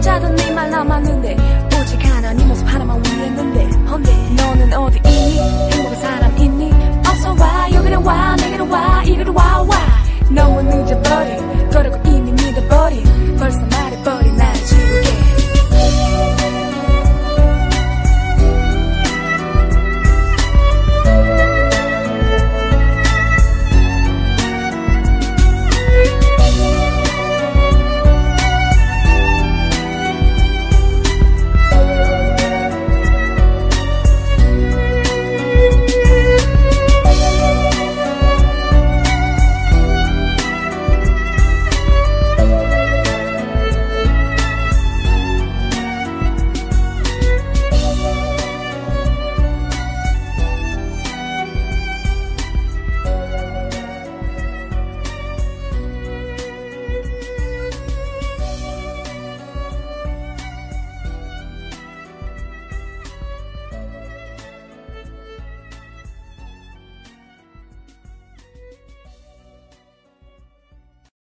자던 네말 남았는데 오직 하나 네 모습 하나